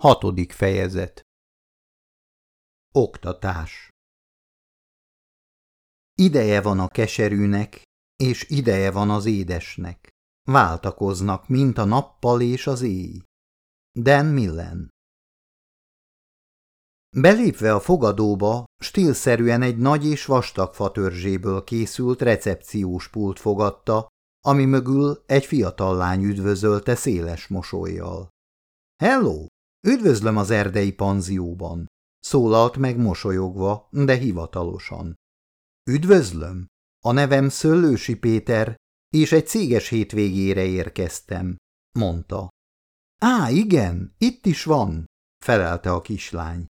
Hatodik fejezet Oktatás Ideje van a keserűnek, és ideje van az édesnek. Váltakoznak, mint a nappal és az éj. Dan Millen Belépve a fogadóba, stílszerűen egy nagy és vastag fatörzséből készült recepciós pult fogadta, ami mögül egy fiatal lány üdvözölte széles mosolyjal. – Hello! Üdvözlöm az erdei panzióban! Szólalt meg mosolyogva, de hivatalosan. Üdvözlöm! A nevem Szöllősi Péter, és egy céges hétvégére érkeztem, mondta. Á, igen, itt is van, felelte a kislány.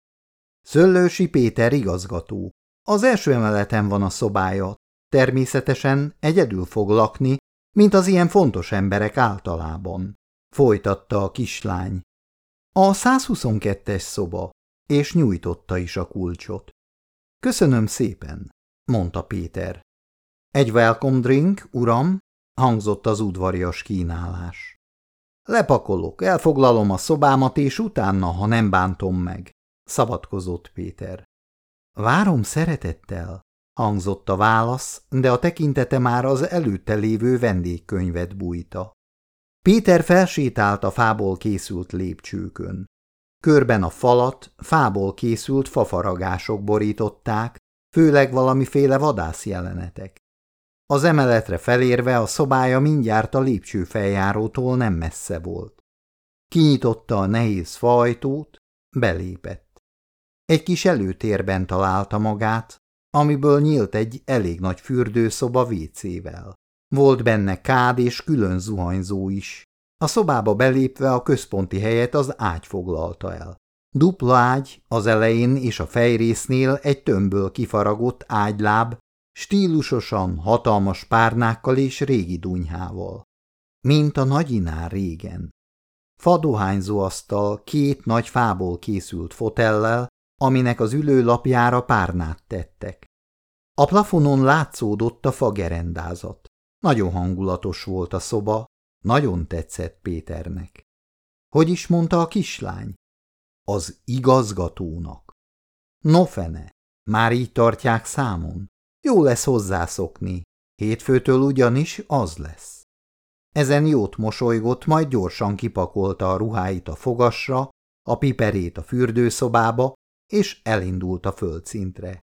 Szöllősi Péter igazgató. Az első emeleten van a szobája. Természetesen egyedül fog lakni, mint az ilyen fontos emberek általában. Folytatta a kislány. A 122-es szoba, és nyújtotta is a kulcsot. Köszönöm szépen, mondta Péter. Egy welcome drink, uram, hangzott az udvarias kínálás. Lepakolok, elfoglalom a szobámat, és utána, ha nem bántom meg, szabadkozott Péter. Várom szeretettel, hangzott a válasz, de a tekintete már az előtte lévő vendégkönyvet bújta. Péter felsétált a fából készült lépcsőkön. Körben a falat fából készült fafaragások borították, főleg valamiféle vadász jelenetek. Az emeletre felérve a szobája mindjárt a lépcső feljárótól nem messze volt. Kinyitotta a nehéz fajtót, belépett. Egy kis előtérben találta magát, amiből nyílt egy elég nagy fürdőszoba vécével. Volt benne kád és külön zuhanyzó is. A szobába belépve a központi helyet az ágy foglalta el. Dupla ágy, az elején és a fejrésznél egy tömbből kifaragott ágyláb, stílusosan, hatalmas párnákkal és régi dunyhával. Mint a nagyinár régen. Fadohányzó asztal két nagy fából készült fotellel, aminek az ülőlapjára párnát tettek. A plafonon látszódott a fagerendázat. Nagyon hangulatos volt a szoba, nagyon tetszett Péternek. Hogy is mondta a kislány? Az igazgatónak. No fene, már így tartják számon. Jó lesz hozzászokni, hétfőtől ugyanis az lesz. Ezen jót mosolygott, majd gyorsan kipakolta a ruháit a fogasra, a piperét a fürdőszobába, és elindult a földszintre.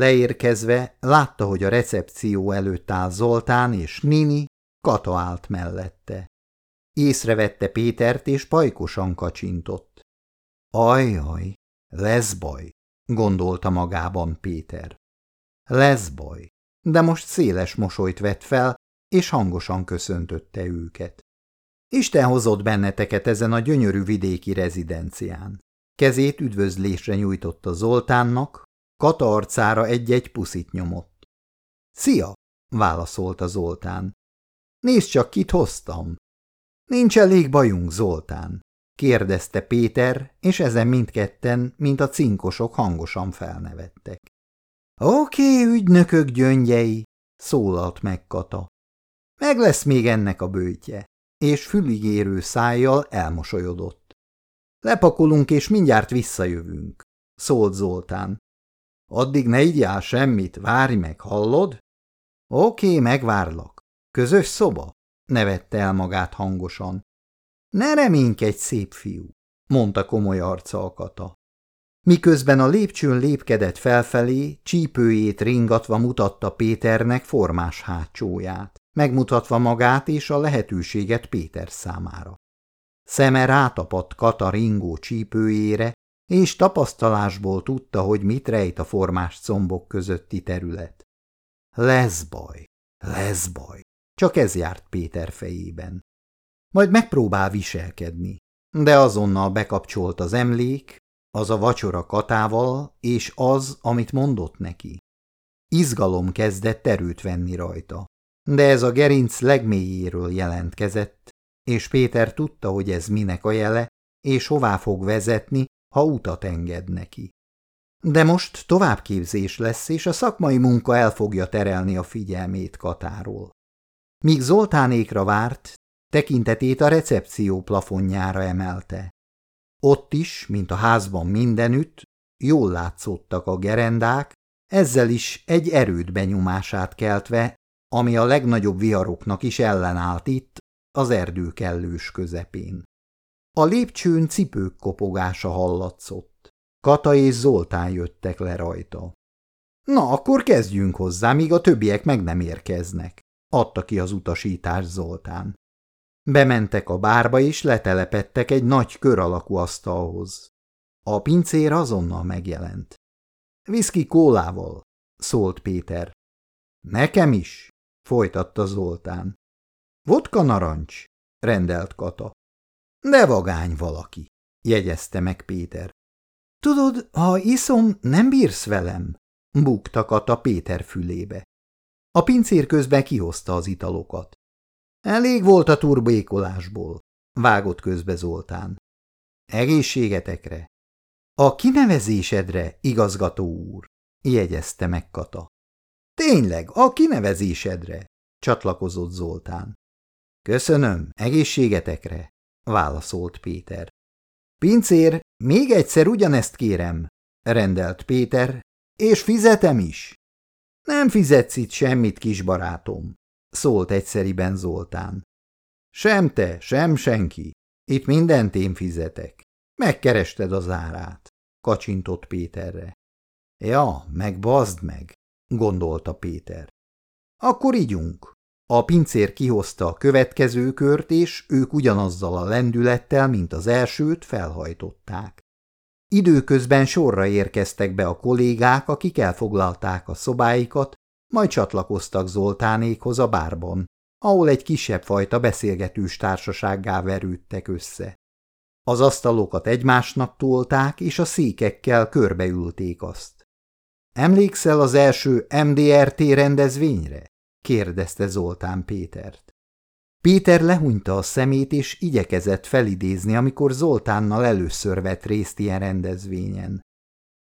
Leérkezve látta, hogy a recepció előtt áll Zoltán és Nini, Kata állt mellette. Észrevette Pétert, és pajkosan kacsintott. Ajaj, lesz baj, gondolta magában Péter. Lesz baj, de most széles mosolyt vett fel, és hangosan köszöntötte őket. Isten hozott benneteket ezen a gyönyörű vidéki rezidencián. Kezét üdvözlésre nyújtotta Zoltánnak, Kata arcára egy-egy puszit nyomott. Szia! válaszolta Zoltán. Nézd csak, kit hoztam. Nincs elég bajunk, Zoltán, kérdezte Péter, és ezen mindketten, mint a cinkosok hangosan felnevettek. Oké, ügynökök gyöngyei, szólalt meg Kata. Meg lesz még ennek a bőtje, és füligérő szájjal elmosolyodott. Lepakolunk, és mindjárt visszajövünk, szólt Zoltán. Addig ne igyál semmit, várj meg, hallod? Oké, megvárlak. Közös szoba? nevette el magát hangosan. Ne reménykedj, szép fiú, mondta komoly arca a kata. Miközben a lépcsőn lépkedett felfelé, csípőjét ringatva mutatta Péternek formás hátsóját, megmutatva magát és a lehetőséget Péter számára. Szeme rátapadt Kata ringó csípőjére, és tapasztalásból tudta, hogy mit rejt a formás combok közötti terület. Lesz baj, lesz baj. Csak ez járt Péter fejében. Majd megpróbál viselkedni, de azonnal bekapcsolt az emlék, az a vacsora katával, és az, amit mondott neki. Izgalom kezdett erőt venni rajta, de ez a gerinc legmélyéről jelentkezett, és Péter tudta, hogy ez minek a jele, és hová fog vezetni, ha utat enged neki. De most továbbképzés lesz, és a szakmai munka el fogja terelni a figyelmét Katáról. Míg Zoltánékra várt, tekintetét a recepció plafonjára emelte. Ott is, mint a házban mindenütt, jól látszottak a gerendák, ezzel is egy erőd benyomását keltve, ami a legnagyobb viharoknak is ellenállt itt, az erdő kellős közepén. A lépcsőn cipők kopogása hallatszott. Kata és Zoltán jöttek le rajta. Na, akkor kezdjünk hozzá, míg a többiek meg nem érkeznek, adta ki az utasítás Zoltán. Bementek a bárba és letelepettek egy nagy kör alakú asztalhoz. A pincér azonnal megjelent. Viszki kólával, szólt Péter. Nekem is, folytatta Zoltán. Vodka narancs, rendelt Kata. De vagány valaki, jegyezte meg Péter. Tudod, ha iszom, nem bírsz velem, bukta Kata Péter fülébe. A pincér közben kihozta az italokat. Elég volt a turbékolásból, vágott közbe Zoltán. Egészségetekre. A kinevezésedre, igazgató úr, jegyezte meg Kata. Tényleg, a kinevezésedre, csatlakozott Zoltán. Köszönöm, egészségetekre, válaszolt Péter. Pincér, még egyszer ugyanezt kérem, rendelt Péter, és fizetem is. Nem fizetsz itt semmit, kisbarátom, szólt egyszeriben Zoltán. Sem te, sem senki. Itt mindent én fizetek. Megkerested az árát, kacsintott Péterre. Ja, meg bazd meg, gondolta Péter. Akkor ígyunk. A pincér kihozta a következő kört, és ők ugyanazzal a lendülettel, mint az elsőt, felhajtották. Időközben sorra érkeztek be a kollégák, akik elfoglalták a szobáikat, majd csatlakoztak Zoltánékhoz a bárban, ahol egy kisebb fajta beszélgetős társasággá verődtek össze. Az asztalokat egymásnak tolták, és a székekkel körbeülték azt. Emlékszel az első MDRT rendezvényre? Kérdezte Zoltán Pétert. Péter lehúnyta a szemét, és igyekezett felidézni, amikor Zoltánnal először vett részt ilyen rendezvényen.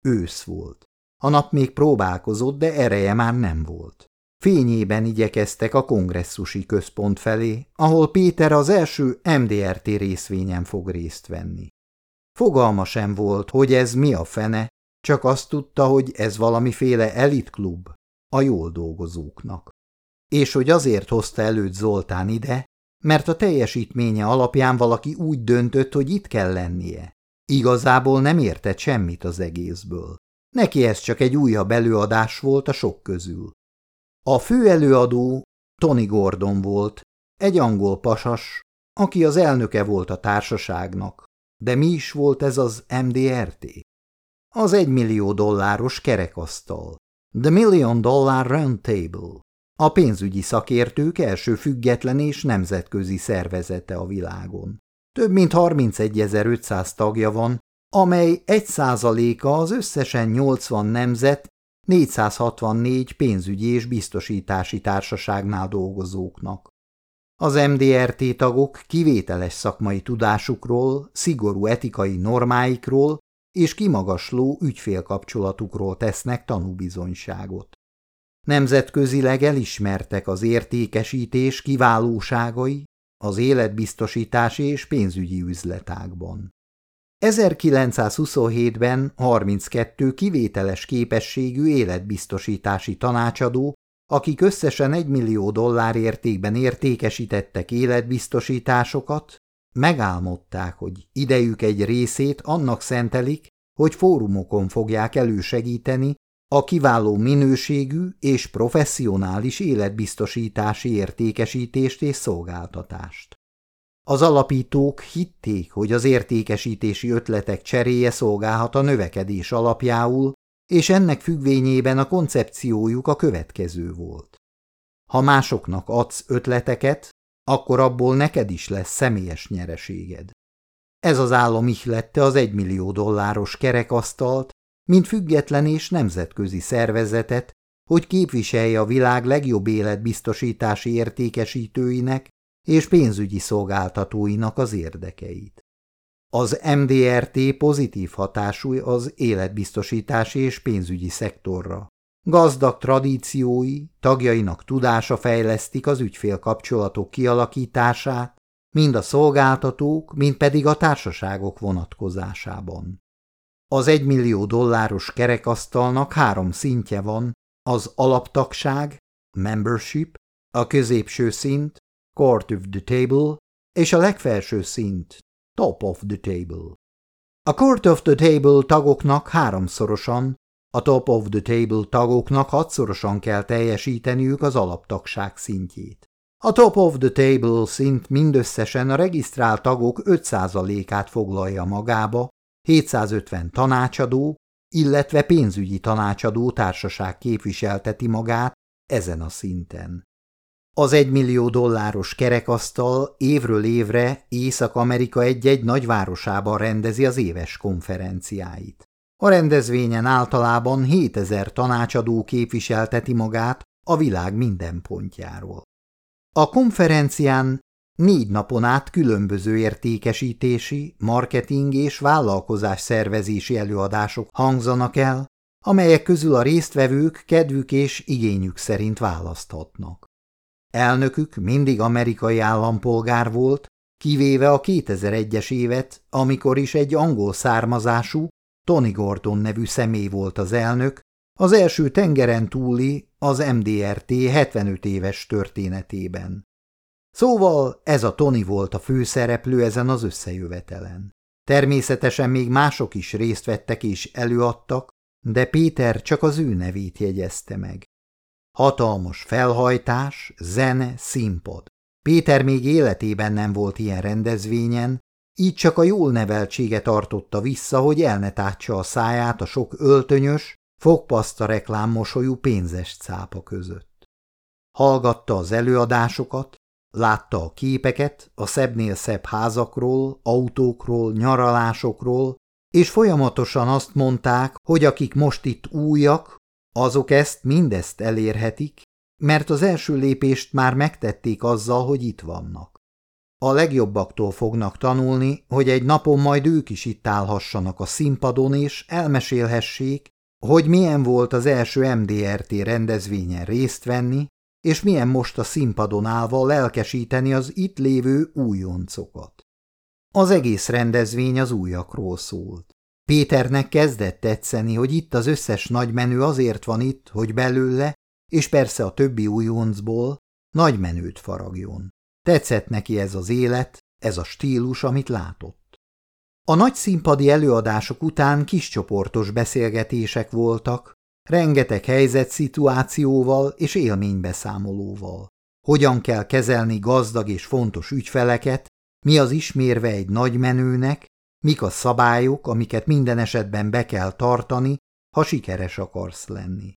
Ősz volt. A nap még próbálkozott, de ereje már nem volt. Fényében igyekeztek a kongresszusi központ felé, ahol Péter az első MDRT részvényen fog részt venni. Fogalma sem volt, hogy ez mi a fene, csak azt tudta, hogy ez valamiféle elitklub a jól dolgozóknak. És hogy azért hozta előtt Zoltán ide, mert a teljesítménye alapján valaki úgy döntött, hogy itt kell lennie. Igazából nem értett semmit az egészből. Neki ez csak egy újabb előadás volt a sok közül. A fő előadó Tony Gordon volt, egy angol pasas, aki az elnöke volt a társaságnak. De mi is volt ez az MDRT? Az egymillió dolláros kerekasztal. The Million Dollar Round Table. A pénzügyi szakértők első független és nemzetközi szervezete a világon. Több mint 31.500 tagja van, amely egy százaléka az összesen 80 nemzet 464 pénzügyi és biztosítási társaságnál dolgozóknak. Az MDRT tagok kivételes szakmai tudásukról, szigorú etikai normáikról és kimagasló ügyfélkapcsolatukról tesznek tanúbizonyságot. Nemzetközileg elismertek az értékesítés kiválóságai az életbiztosítási és pénzügyi üzletágban. 1927-ben 32 kivételes képességű életbiztosítási tanácsadó, akik összesen 1 millió dollár értékben értékesítettek életbiztosításokat, megálmodták, hogy idejük egy részét annak szentelik, hogy fórumokon fogják elősegíteni a kiváló minőségű és professzionális életbiztosítási értékesítést és szolgáltatást. Az alapítók hitték, hogy az értékesítési ötletek cseréje szolgálhat a növekedés alapjául, és ennek függvényében a koncepciójuk a következő volt. Ha másoknak adsz ötleteket, akkor abból neked is lesz személyes nyereséged. Ez az állam ihlette az egymillió dolláros kerekasztalt, mint független és nemzetközi szervezetet, hogy képviselje a világ legjobb életbiztosítási értékesítőinek és pénzügyi szolgáltatóinak az érdekeit. Az MDRT pozitív hatású az életbiztosítási és pénzügyi szektorra. Gazdag tradíciói, tagjainak tudása fejlesztik az ügyfélkapcsolatok kialakítását, mind a szolgáltatók, mind pedig a társaságok vonatkozásában. Az egymillió dolláros kerekasztalnak három szintje van, az alaptagság, membership, a középső szint, court of the table, és a legfelső szint, top of the table. A court of the table tagoknak háromszorosan, a top of the table tagoknak hatszorosan kell teljesíteniük az alaptagság szintjét. A top of the table szint mindösszesen a regisztrált tagok 5%-át foglalja magába, 750 tanácsadó, illetve pénzügyi tanácsadó társaság képviselteti magát ezen a szinten. Az egymillió dolláros kerekasztal évről évre Észak-Amerika egy-egy nagyvárosában rendezi az éves konferenciáit. A rendezvényen általában 7000 tanácsadó képviselteti magát a világ minden pontjáról. A konferencián négy napon át különböző értékesítési, marketing és vállalkozás szervezési előadások hangzanak el, amelyek közül a résztvevők kedvük és igényük szerint választhatnak. Elnökük mindig amerikai állampolgár volt, kivéve a 2001-es évet, amikor is egy angol származású, Tony Gordon nevű személy volt az elnök, az első tengeren túli, az MDRT 75 éves történetében. Szóval ez a Tony volt a főszereplő ezen az összejövetelen. Természetesen még mások is részt vettek és előadtak, de Péter csak az ő nevét jegyezte meg. Hatalmas felhajtás, zene, színpad. Péter még életében nem volt ilyen rendezvényen, így csak a jól neveltsége tartotta vissza, hogy elnetátsa a száját a sok öltönyös, fogpaszta reklámmosolyú pénzes cápa között. Hallgatta az előadásokat, látta a képeket a szebbnél szebb házakról, autókról, nyaralásokról, és folyamatosan azt mondták, hogy akik most itt újak, azok ezt mindezt elérhetik, mert az első lépést már megtették azzal, hogy itt vannak. A legjobbaktól fognak tanulni, hogy egy napon majd ők is itt állhassanak a színpadon, és elmesélhessék, hogy milyen volt az első MDRT rendezvényen részt venni, és milyen most a színpadon állva lelkesíteni az itt lévő újoncokat. Az egész rendezvény az újakról szólt. Péternek kezdett tetszeni, hogy itt az összes nagymenő azért van itt, hogy belőle, és persze a többi újoncból, nagymenőt faragjon. Tetszett neki ez az élet, ez a stílus, amit látott. A nagy színpadi előadások után kiscsoportos beszélgetések voltak, rengeteg helyzet szituációval és élménybeszámolóval. Hogyan kell kezelni gazdag és fontos ügyfeleket, mi az ismérve egy nagymenőnek, mik a szabályok, amiket minden esetben be kell tartani, ha sikeres akarsz lenni.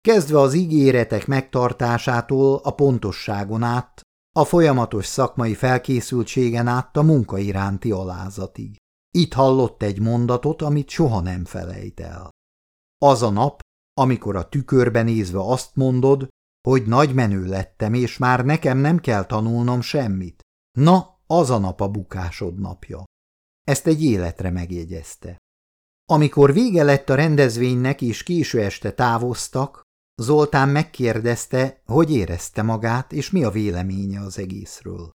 Kezdve az ígéretek megtartásától a pontosságon át, a folyamatos szakmai felkészültségen át a munka iránti alázatig. Itt hallott egy mondatot, amit soha nem felejt el. Az a nap, amikor a tükörben nézve azt mondod, hogy nagy menő lettem, és már nekem nem kell tanulnom semmit. Na, az a nap a bukásod napja. Ezt egy életre megjegyezte. Amikor vége lett a rendezvénynek és késő este távoztak, Zoltán megkérdezte, hogy érezte magát, és mi a véleménye az egészről.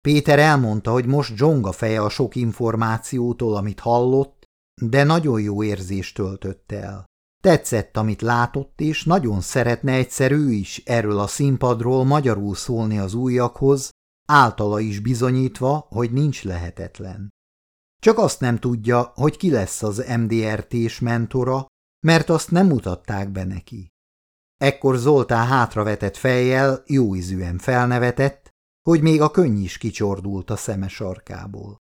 Péter elmondta, hogy most dzsonga feje a sok információtól, amit hallott, de nagyon jó érzést töltött el. Tetszett, amit látott, és nagyon szeretne egyszer ő is erről a színpadról magyarul szólni az újakhoz, általa is bizonyítva, hogy nincs lehetetlen. Csak azt nem tudja, hogy ki lesz az MDRT-s mentora, mert azt nem mutatták be neki. Ekkor Zoltán hátravetett fejjel, jóízűen felnevetett, hogy még a könny is kicsordult a szeme sarkából.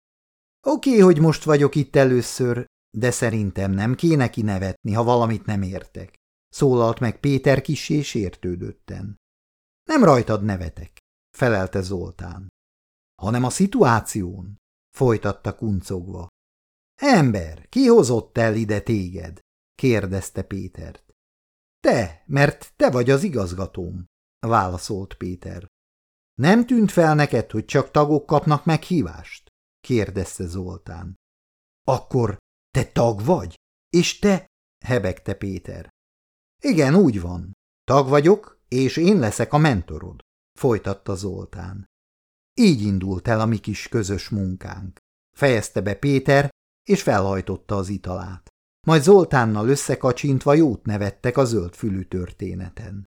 Oké, hogy most vagyok itt először, de szerintem nem kéne kinevetni, ha valamit nem értek. Szólalt meg Péter kis és értődötten. Nem rajtad nevetek, felelte Zoltán. Hanem a szituáción, folytatta kuncogva. Ember, ki hozott el ide téged? kérdezte Pétert. Te, mert te vagy az igazgatóm, válaszolt Péter. Nem tűnt fel neked, hogy csak tagok kapnak meghívást? kérdezte Zoltán. Akkor te tag vagy? És te? hebegte Péter. Igen, úgy van. Tag vagyok, és én leszek a mentorod, folytatta Zoltán. Így indult el a mi kis közös munkánk. Fejezte be Péter, és felhajtotta az italát. Majd Zoltánnal összekacsintva jót nevettek a zöldfülű történeten.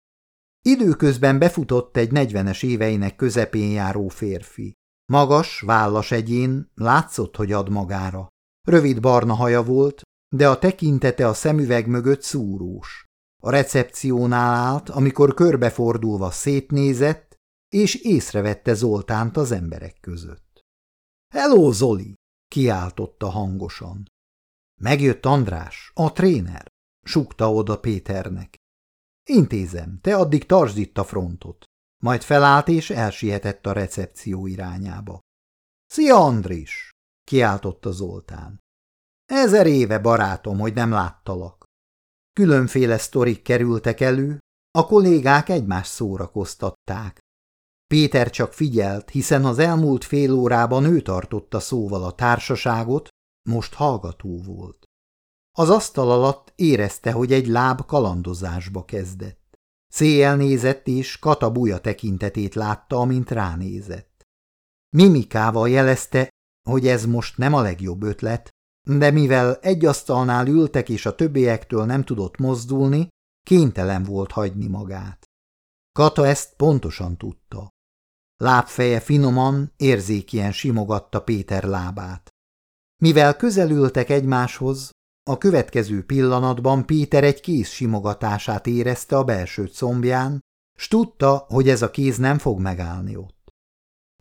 Időközben befutott egy negyvenes éveinek közepén járó férfi. Magas, vállas egyén, látszott, hogy ad magára. Rövid barna haja volt, de a tekintete a szemüveg mögött szúrós. A recepciónál állt, amikor körbefordulva szétnézett, és észrevette Zoltánt az emberek között. – Hello, Zoli! – kiáltotta hangosan. Megjött András, a tréner, sukta oda Péternek. Intézem, te addig tartsd itt a frontot. Majd felállt és elsietett a recepció irányába. Szia, Andris! Kiáltotta Zoltán. Ezer éve, barátom, hogy nem láttalak. Különféle sztorik kerültek elő, a kollégák egymást szórakoztatták. Péter csak figyelt, hiszen az elmúlt fél órában ő tartotta szóval a társaságot, most hallgató volt. Az asztal alatt érezte, hogy egy láb kalandozásba kezdett. Széjjel nézett, és katabúja tekintetét látta, amint ránézett. Mimikával jelezte, hogy ez most nem a legjobb ötlet, de mivel egy asztalnál ültek és a többiektől nem tudott mozdulni, kénytelen volt hagyni magát. Kata ezt pontosan tudta. Lábfeje finoman, érzékien simogatta Péter lábát. Mivel közelültek egymáshoz, a következő pillanatban Péter egy kéz simogatását érezte a belső combján, s tudta, hogy ez a kéz nem fog megállni ott.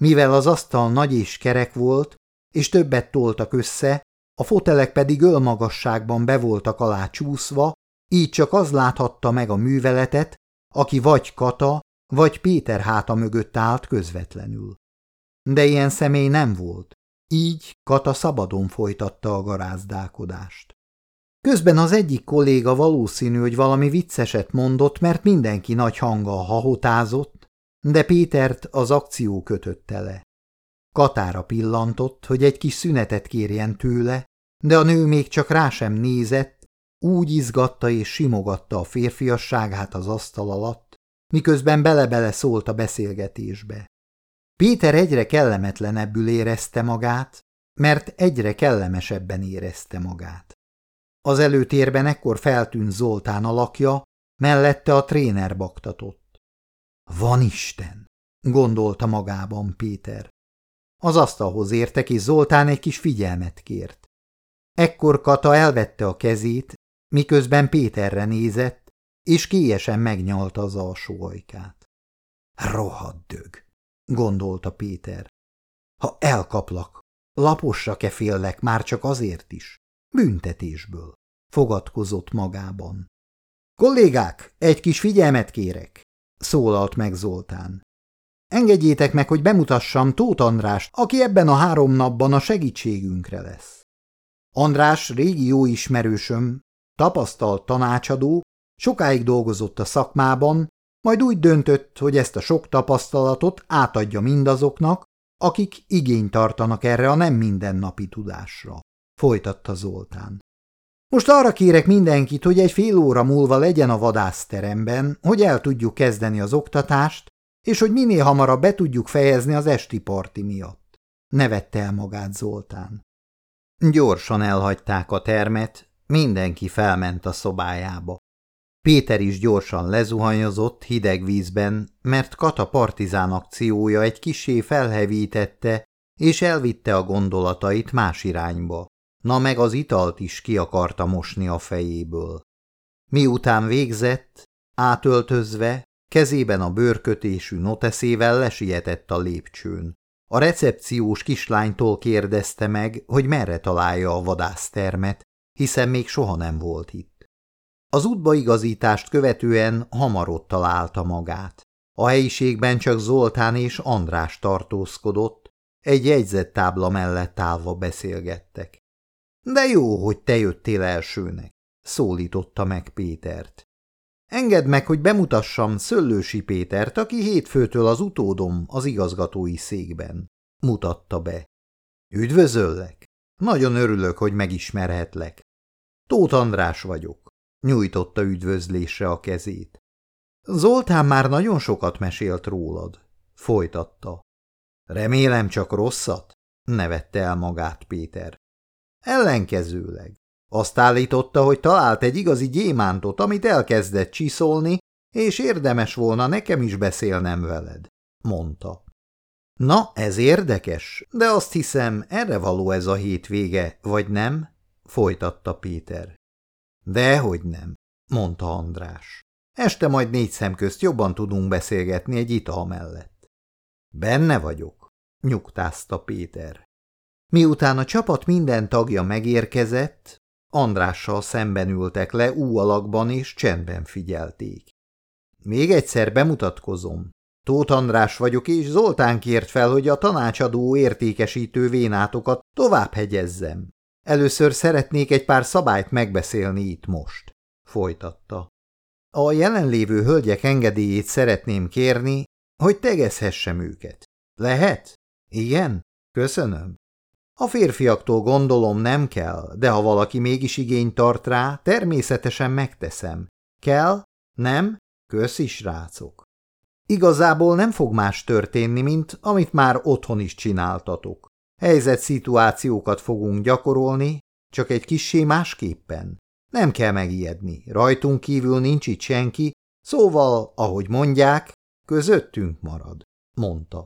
Mivel az asztal nagy és kerek volt, és többet toltak össze, a fotelek pedig ölmagasságban be voltak alá csúszva, így csak az láthatta meg a műveletet, aki vagy Kata, vagy Péter háta mögött állt közvetlenül. De ilyen személy nem volt, így Kata szabadon folytatta a garázdálkodást. Közben az egyik kolléga valószínű, hogy valami vicceset mondott, mert mindenki nagy hanggal hahotázott, de Pétert az akció kötötte le. Katára pillantott, hogy egy kis szünetet kérjen tőle, de a nő még csak rá sem nézett, úgy izgatta és simogatta a férfiasságát az asztal alatt, miközben bele-bele szólt a beszélgetésbe. Péter egyre kellemetlenebbül érezte magát, mert egyre kellemesebben érezte magát. Az előtérben ekkor feltűnt Zoltán alakja, mellette a tréner baktatott. Van Isten, gondolta magában Péter. Az asztalhoz értek, és Zoltán egy kis figyelmet kért. Ekkor Kata elvette a kezét, miközben Péterre nézett, és kélyesen megnyalta az alsó ajkát. Rohadt gondolta Péter. Ha elkaplak, laposra féllek már csak azért is, büntetésből, fogadkozott magában. Kollégák, egy kis figyelmet kérek, szólalt meg Zoltán. Engedjétek meg, hogy bemutassam Tóth Andrást, aki ebben a három napban a segítségünkre lesz. András régi jó ismerősöm, tapasztalt tanácsadó, sokáig dolgozott a szakmában, majd úgy döntött, hogy ezt a sok tapasztalatot átadja mindazoknak, akik igényt tartanak erre a nem mindennapi tudásra, folytatta Zoltán. Most arra kérek mindenkit, hogy egy fél óra múlva legyen a vadászteremben, hogy el tudjuk kezdeni az oktatást, és hogy minél hamarabb be tudjuk fejezni az esti parti miatt. Nevette el magát Zoltán. Gyorsan elhagyták a termet, mindenki felment a szobájába. Péter is gyorsan lezuhanyozott hideg vízben, mert Kata partizán akciója egy kisé felhevítette, és elvitte a gondolatait más irányba. Na meg az italt is ki akarta mosni a fejéből. Miután végzett, átöltözve, kezében a bőrkötésű noteszével lesietett a lépcsőn. A recepciós kislánytól kérdezte meg, hogy merre találja a vadásztermet, hiszen még soha nem volt itt. Az útbaigazítást követően hamar ott találta magát. A helyiségben csak Zoltán és András tartózkodott, egy jegyzettábla mellett állva beszélgettek. De jó, hogy te jöttél elsőnek, szólította meg Pétert. Engedd meg, hogy bemutassam Szöllősi Pétert, aki hétfőtől az utódom az igazgatói székben. Mutatta be. Üdvözöllek! Nagyon örülök, hogy megismerhetlek. Tóth András vagyok. Nyújtotta üdvözlésre a kezét. Zoltán már nagyon sokat mesélt rólad. Folytatta. Remélem csak rosszat? nevette el magát Péter. Ellenkezőleg. Azt állította, hogy talált egy igazi gyémántot, amit elkezdett csiszolni, és érdemes volna nekem is beszélnem veled, mondta. Na, ez érdekes, de azt hiszem, erre való ez a hétvége, vagy nem? folytatta Péter. Dehogy nem, mondta András. Este majd négy szem közt jobban tudunk beszélgetni egy ital mellett. Benne vagyok, nyugtázta Péter. Miután a csapat minden tagja megérkezett, Andrással szemben ültek le ú alakban és csendben figyelték. Még egyszer bemutatkozom. Tóth András vagyok, és Zoltán kért fel, hogy a tanácsadó értékesítő vénátokat tovább hegyezzem. Először szeretnék egy pár szabályt megbeszélni itt most, folytatta. A jelenlévő hölgyek engedélyét szeretném kérni, hogy tegezhessem őket. Lehet? Igen? Köszönöm. A férfiaktól gondolom nem kell, de ha valaki mégis igényt tart rá, természetesen megteszem. Kell? Nem? Köszi, srácok. Igazából nem fog más történni, mint amit már otthon is csináltatok. Helyzet szituációkat fogunk gyakorolni, csak egy kissé másképpen. Nem kell megijedni, rajtunk kívül nincs itt senki, szóval, ahogy mondják, közöttünk marad, mondta.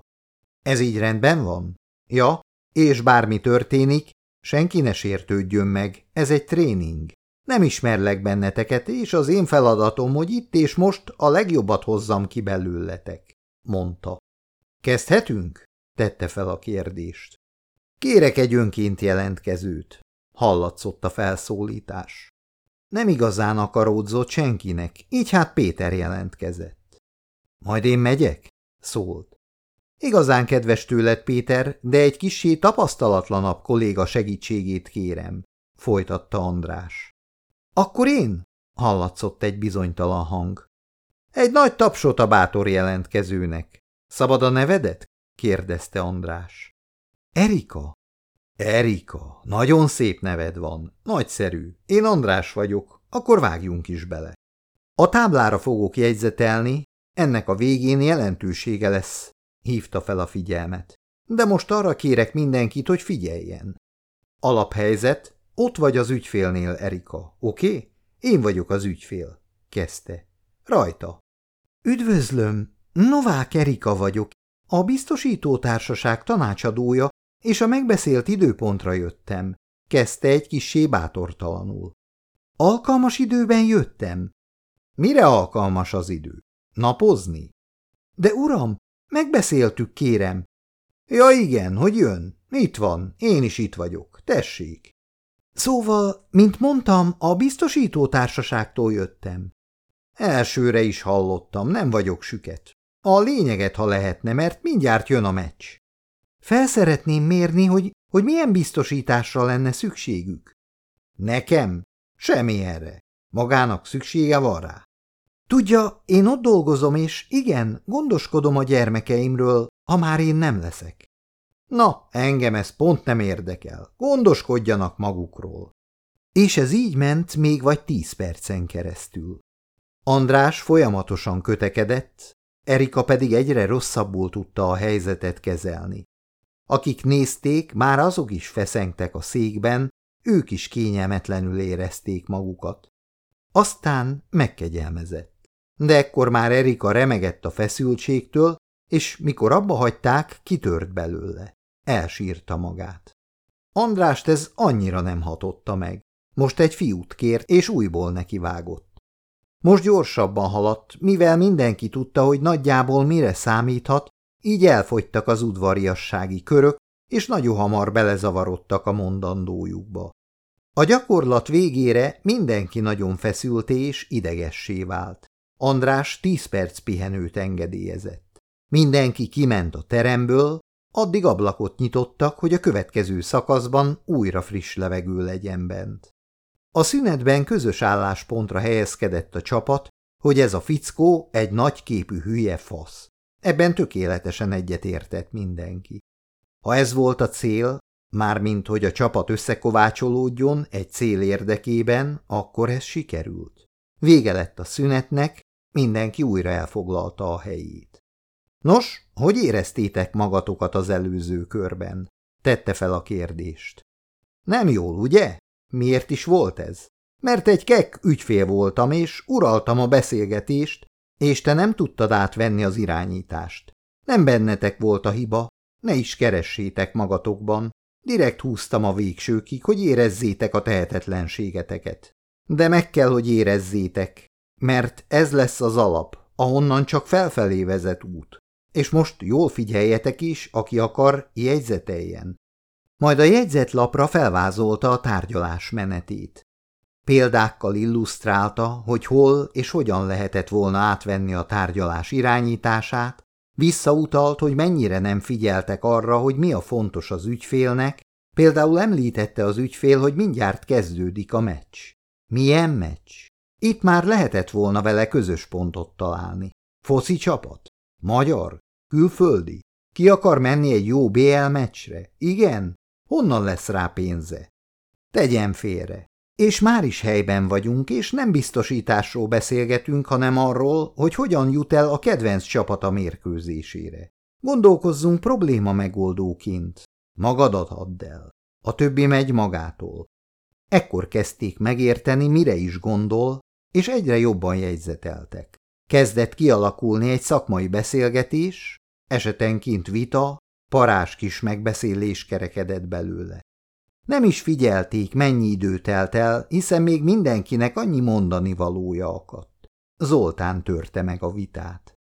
Ez így rendben van? Ja, és bármi történik, senki ne sértődjön meg, ez egy tréning. Nem ismerlek benneteket, és az én feladatom, hogy itt és most a legjobbat hozzam ki belőletek, mondta. Kezdhetünk? tette fel a kérdést. Kérek egy önként jelentkezőt, hallatszott a felszólítás. Nem igazán akaródzott senkinek, így hát Péter jelentkezett. Majd én megyek? szólt. Igazán kedves tőled, Péter, de egy kissé tapasztalatlanabb kolléga segítségét kérem, folytatta András. Akkor én? hallatszott egy bizonytalan hang. Egy nagy tapsot a bátor jelentkezőnek. Szabad a nevedet? kérdezte András. Erika? Erika, nagyon szép neved van, nagyszerű. Én András vagyok, akkor vágjunk is bele. A táblára fogok jegyzetelni, ennek a végén jelentősége lesz, hívta fel a figyelmet. De most arra kérek mindenkit, hogy figyeljen. Alaphelyzet, ott vagy az ügyfélnél, Erika, oké? Én vagyok az ügyfél, kezdte. Rajta. Üdvözlöm, Novák Erika vagyok, a biztosítótársaság tanácsadója, és a megbeszélt időpontra jöttem, kezdte egy kissé bátortalanul. Alkalmas időben jöttem. Mire alkalmas az idő? Napozni? De uram, megbeszéltük, kérem. Ja igen, hogy jön. Itt van, én is itt vagyok. Tessék. Szóval, mint mondtam, a biztosító társaságtól jöttem. Elsőre is hallottam, nem vagyok süket. A lényeget, ha lehetne, mert mindjárt jön a meccs. Felszeretném mérni, hogy, hogy milyen biztosításra lenne szükségük. Nekem? Semmi erre. Magának szüksége van rá. Tudja, én ott dolgozom, és igen, gondoskodom a gyermekeimről, ha már én nem leszek. Na, engem ez pont nem érdekel. Gondoskodjanak magukról. És ez így ment még vagy tíz percen keresztül. András folyamatosan kötekedett, Erika pedig egyre rosszabbul tudta a helyzetet kezelni. Akik nézték, már azok is feszengtek a székben, ők is kényelmetlenül érezték magukat. Aztán megkegyelmezett. De ekkor már Erika remegett a feszültségtől, és mikor abba hagyták, kitört belőle. Elsírta magát. Andrást ez annyira nem hatotta meg. Most egy fiút kért, és újból nekivágott. Most gyorsabban haladt, mivel mindenki tudta, hogy nagyjából mire számíthat, így elfogytak az udvariassági körök, és nagyon hamar belezavarodtak a mondandójukba. A gyakorlat végére mindenki nagyon feszült és idegessé vált. András tíz perc pihenőt engedélyezett. Mindenki kiment a teremből, addig ablakot nyitottak, hogy a következő szakaszban újra friss levegő legyen bent. A szünetben közös álláspontra helyezkedett a csapat, hogy ez a fickó egy nagyképű hülye fasz. Ebben tökéletesen egyetértett mindenki. Ha ez volt a cél, mármint hogy a csapat összekovácsolódjon egy cél érdekében, akkor ez sikerült. Vége lett a szünetnek, mindenki újra elfoglalta a helyét. Nos, hogy éreztétek magatokat az előző körben? Tette fel a kérdést. Nem jól, ugye? Miért is volt ez? Mert egy kek ügyfél voltam, és uraltam a beszélgetést, és te nem tudtad átvenni az irányítást. Nem bennetek volt a hiba, ne is keressétek magatokban. Direkt húztam a végsőkig, hogy érezzétek a tehetetlenségeteket. De meg kell, hogy érezzétek, mert ez lesz az alap, ahonnan csak felfelé vezet út. És most jól figyeljetek is, aki akar, jegyzeteljen. Majd a jegyzetlapra felvázolta a tárgyalás menetét. Példákkal illusztrálta, hogy hol és hogyan lehetett volna átvenni a tárgyalás irányítását, visszautalt, hogy mennyire nem figyeltek arra, hogy mi a fontos az ügyfélnek, például említette az ügyfél, hogy mindjárt kezdődik a meccs. Milyen meccs? Itt már lehetett volna vele közös pontot találni. Foci csapat? Magyar? Külföldi? Ki akar menni egy jó BL meccsre? Igen? Honnan lesz rá pénze? Tegyen félre. És már is helyben vagyunk, és nem biztosításról beszélgetünk, hanem arról, hogy hogyan jut el a kedvenc csapata mérkőzésére. Gondolkozzunk probléma megoldóként. Magadat add el. A többi megy magától. Ekkor kezdték megérteni, mire is gondol, és egyre jobban jegyzeteltek. Kezdett kialakulni egy szakmai beszélgetés, esetenként vita, parás kis megbeszélés kerekedett belőle. Nem is figyelték, mennyi idő telt el, hiszen még mindenkinek annyi mondani valója akadt. Zoltán törte meg a vitát.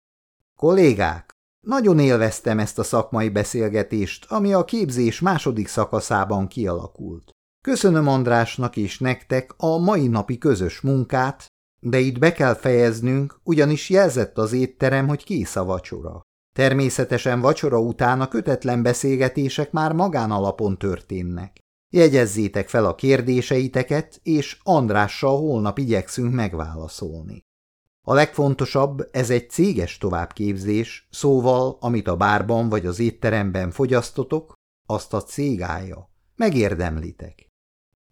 Kollégák, nagyon élveztem ezt a szakmai beszélgetést, ami a képzés második szakaszában kialakult. Köszönöm Andrásnak és nektek a mai napi közös munkát, de itt be kell fejeznünk, ugyanis jelzett az étterem, hogy kész a vacsora. Természetesen vacsora után a kötetlen beszélgetések már magánalapon történnek. Jegyezzétek fel a kérdéseiteket, és Andrással holnap igyekszünk megválaszolni. A legfontosabb, ez egy céges továbbképzés, szóval, amit a bárban vagy az étteremben fogyasztotok, azt a cégája. Megérdemlitek.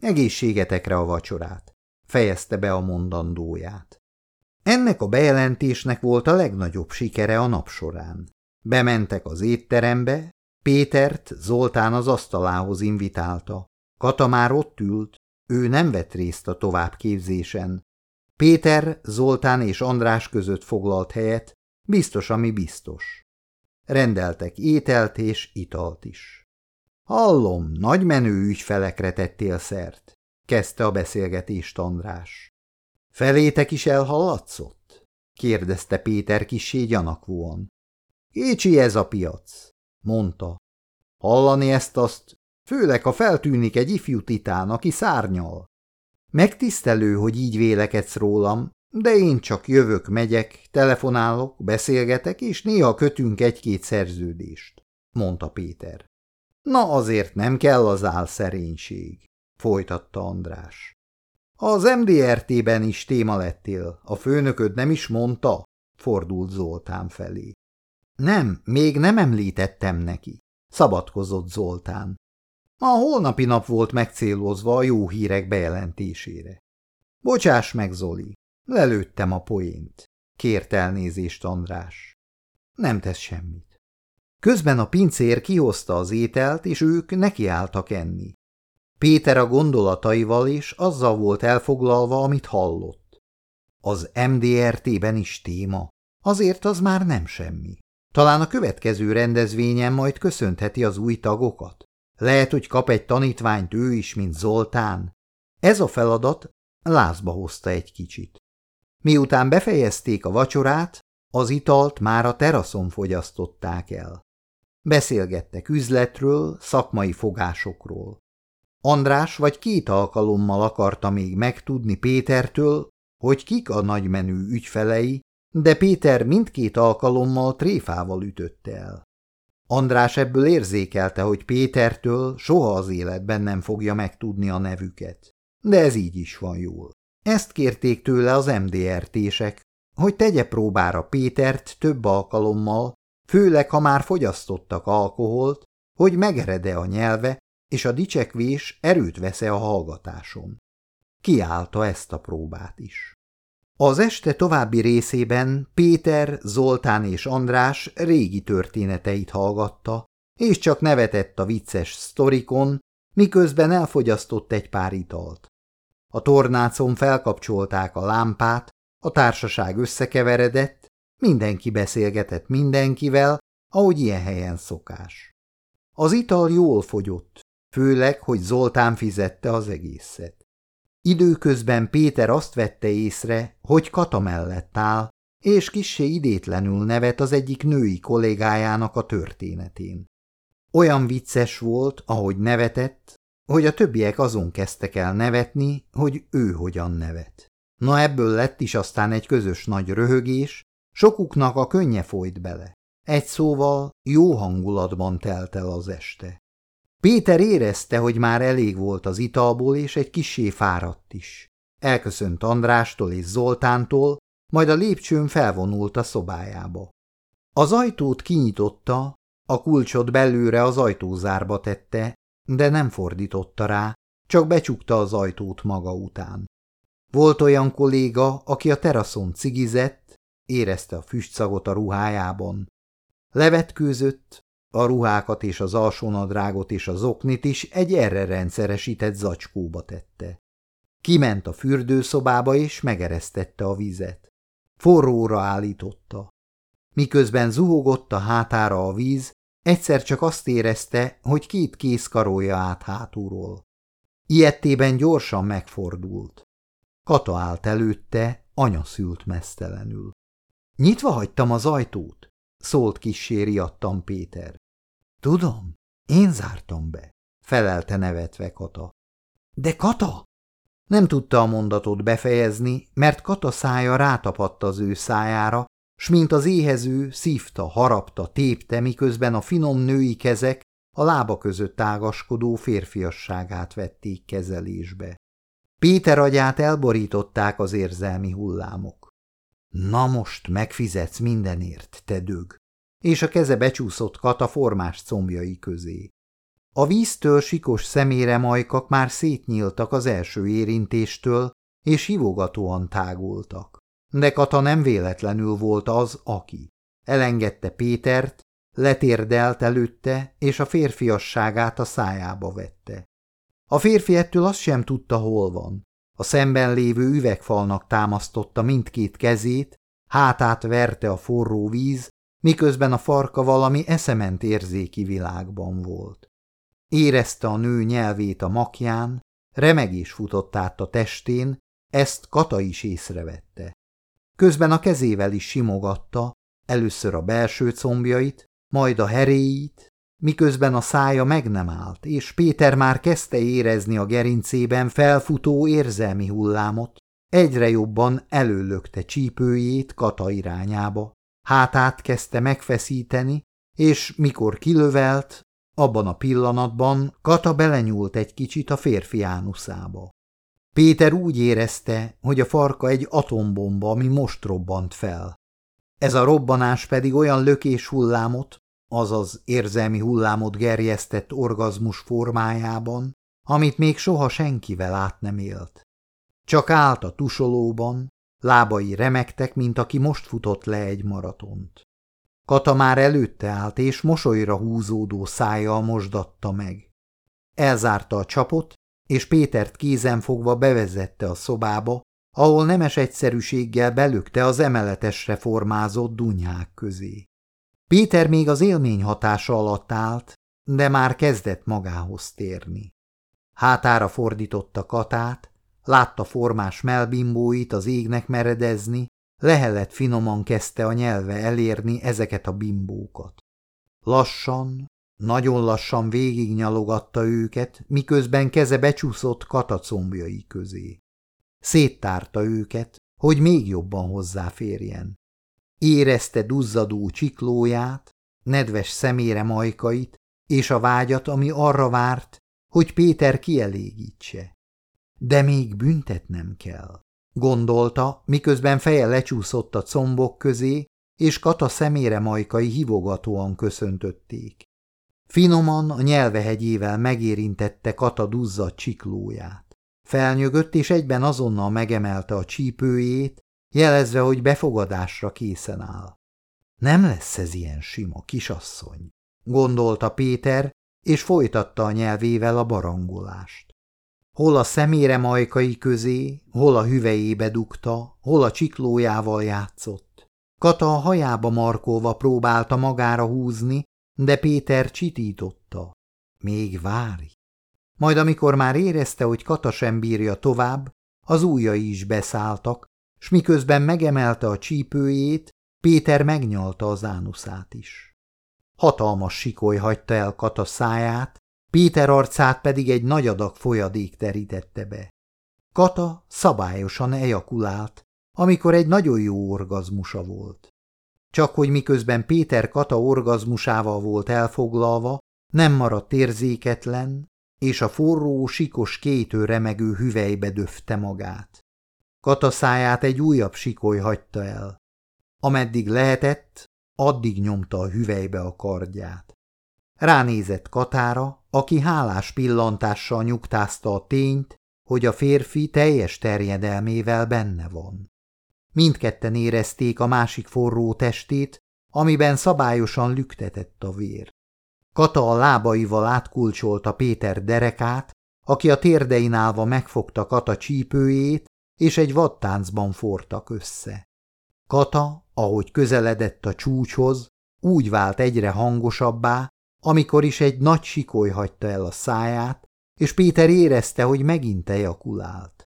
Egészségetekre a vacsorát, fejezte be a mondandóját. Ennek a bejelentésnek volt a legnagyobb sikere a nap során. Bementek az étterembe, Pétert Zoltán az asztalához invitálta. Kata már ott ült, ő nem vett részt a továbbképzésen. Péter, Zoltán és András között foglalt helyet, biztos, ami biztos. Rendeltek ételt és italt is. Hallom, nagy menő ügyfelekre tettél szert, kezdte a beszélgetést András. Felétek is elhallatszott? kérdezte Péter kissé gyanakvóan. Kicsi ez a piac, mondta. Hallani ezt-azt, főleg ha feltűnik egy ifjú titán, aki szárnyal. Megtisztelő, hogy így vélekedsz rólam, de én csak jövök, megyek, telefonálok, beszélgetek, és néha kötünk egy-két szerződést, mondta Péter. Na azért nem kell az álszerénység, folytatta András. Az MDRT-ben is téma lettél, a főnököd nem is mondta, fordult Zoltán felé. Nem, még nem említettem neki, szabadkozott Zoltán. A holnapi nap volt megcélozva a jó hírek bejelentésére. Bocsáss meg, Zoli, lelőttem a poént, kért elnézést András. Nem tesz semmit. Közben a pincér kihozta az ételt, és ők nekiálltak enni. Péter a gondolataival és azzal volt elfoglalva, amit hallott. Az MDRT-ben is téma, azért az már nem semmi. Talán a következő rendezvényen majd köszöntheti az új tagokat. Lehet, hogy kap egy tanítványt ő is, mint Zoltán. Ez a feladat lázba hozta egy kicsit. Miután befejezték a vacsorát, az italt már a teraszon fogyasztották el. Beszélgettek üzletről, szakmai fogásokról. András vagy két alkalommal akarta még megtudni Pétertől, hogy kik a nagymenű ügyfelei, de Péter mindkét alkalommal tréfával ütötte el. András ebből érzékelte, hogy Pétertől soha az életben nem fogja megtudni a nevüket. De ez így is van jól. Ezt kérték tőle az MDRT-sek, hogy tegye próbára Pétert több alkalommal, főleg ha már fogyasztottak alkoholt, hogy megerede a nyelve, és a dicsekvés erőt vesz-e a hallgatáson. Kiállta ezt a próbát is. Az este további részében Péter, Zoltán és András régi történeteit hallgatta, és csak nevetett a vicces sztorikon, miközben elfogyasztott egy pár italt. A tornácon felkapcsolták a lámpát, a társaság összekeveredett, mindenki beszélgetett mindenkivel, ahogy ilyen helyen szokás. Az ital jól fogyott, főleg, hogy Zoltán fizette az egészet. Időközben Péter azt vette észre, hogy Kata mellett áll, és kissé idétlenül nevet az egyik női kollégájának a történetén. Olyan vicces volt, ahogy nevetett, hogy a többiek azon kezdtek el nevetni, hogy ő hogyan nevet. Na ebből lett is aztán egy közös nagy röhögés, sokuknak a könnye folyt bele. Egy szóval jó hangulatban telt el az este. Péter érezte, hogy már elég volt az italból, és egy kisé fáradt is. Elköszönt Andrástól és Zoltántól, majd a lépcsőn felvonult a szobájába. Az ajtót kinyitotta, a kulcsot belőle az ajtózárba tette, de nem fordította rá, csak becsukta az ajtót maga után. Volt olyan kolléga, aki a teraszon cigizett, érezte a füstszagot a ruhájában. Levetkőzött, a ruhákat és az alsónadrágot és az oknit is egy erre rendszeresített zacskóba tette. Kiment a fürdőszobába és megeresztette a vizet. Forróra állította. Miközben zuhogott a hátára a víz, egyszer csak azt érezte, hogy két kéz karolja át hátulról. Ilyettében gyorsan megfordult. Kata állt előtte, anya szült mesztelenül. Nyitva hagytam az ajtót, szólt kissé riadtam Péter. Tudom, én zártam be, felelte nevetve Kata. De Kata! Nem tudta a mondatot befejezni, mert Kata szája rátapadt az ő szájára, s mint az éhező szívta, harapta, tépte, miközben a finom női kezek a lába között ágaskodó férfiasságát vették kezelésbe. Péter agyát elborították az érzelmi hullámok. Na most megfizetsz mindenért, te dög! És a keze becsúszott Kata formás combjai közé. A víztől sikos szemére majkak már szétnyíltak az első érintéstől, és hívogatóan tágultak. De Kata nem véletlenül volt az, aki. Elengedte Pétert, letérdelt előtte, és a férfiasságát a szájába vette. A férfi ettől azt sem tudta, hol van. A szemben lévő üvegfalnak támasztotta mindkét kezét, hátát verte a forró víz, miközben a farka valami eszement érzéki világban volt. Érezte a nő nyelvét a makján, remegés futott át a testén, ezt Kata is észrevette. Közben a kezével is simogatta, először a belső combjait, majd a heréit, miközben a szája meg nem állt, és Péter már kezdte érezni a gerincében felfutó érzelmi hullámot, egyre jobban előlökte csípőjét Kata irányába, hátát kezdte megfeszíteni, és mikor kilövelt, abban a pillanatban Kata belenyúlt egy kicsit a férfi ánuszába. Péter úgy érezte, hogy a farka egy atombomba, ami most robbant fel. Ez a robbanás pedig olyan lökés hullámot, azaz érzelmi hullámot gerjesztett orgazmus formájában, amit még soha senkivel át nem élt. Csak állt a tusolóban, lábai remektek, mint aki most futott le egy maratont. Kata már előtte állt, és mosolyra húzódó szájjal mosdatta meg. Elzárta a csapot, és Pétert kézenfogva bevezette a szobába, ahol nemes egyszerűséggel belökte az emeletesre formázott dunyák közé. Péter még az élmény hatása alatt állt, de már kezdett magához térni. Hátára fordította Katát, látta formás melbimbóit az égnek meredezni, lehelet finoman kezdte a nyelve elérni ezeket a bimbókat. Lassan, nagyon lassan végignyalogatta őket, miközben keze becsúszott katacombjai közé. Széttárta őket, hogy még jobban hozzáférjen. Érezte duzzadó csiklóját, nedves szemére majkait, és a vágyat, ami arra várt, hogy Péter kielégítse. De még büntetnem kell, gondolta, miközben feje lecsúszott a combok közé, és Kata szemére majkai hivogatóan köszöntötték. Finoman a nyelvehegyével megérintette Kata duzzadt csiklóját. Felnyögött, és egyben azonnal megemelte a csípőjét, jelezve, hogy befogadásra készen áll. Nem lesz ez ilyen sima, kisasszony, gondolta Péter, és folytatta a nyelvével a barangolást. Hol a szemére majkai közé, hol a hüvejébe dugta, hol a csiklójával játszott. Kata a hajába markolva próbálta magára húzni, de Péter csitította. Még várj. Majd amikor már érezte, hogy Kata sem bírja tovább, az ujjai is beszálltak, s miközben megemelte a csípőjét, Péter megnyalta az ánuszát is. Hatalmas sikoly hagyta el Kata száját, Péter arcát pedig egy nagy adag folyadék terítette be. Kata szabályosan ejakulált, amikor egy nagyon jó orgazmusa volt. Csak hogy miközben Péter Kata orgazmusával volt elfoglalva, nem maradt érzéketlen, és a forró, sikos kétő remegő hüvelybe döfte magát. Kata száját egy újabb sikoly hagyta el. Ameddig lehetett, addig nyomta a hüvelybe a kardját. Ránézett Katára, aki hálás pillantással nyugtázta a tényt, hogy a férfi teljes terjedelmével benne van. Mindketten érezték a másik forró testét, amiben szabályosan lüktetett a vér. Kata a lábaival átkulcsolta Péter derekát, aki a térdein állva megfogta Kata csípőjét, és egy vadtáncban fortak össze. Kata, ahogy közeledett a csúcshoz, úgy vált egyre hangosabbá, amikor is egy nagy sikoly hagyta el a száját, és Péter érezte, hogy megint ejakulált.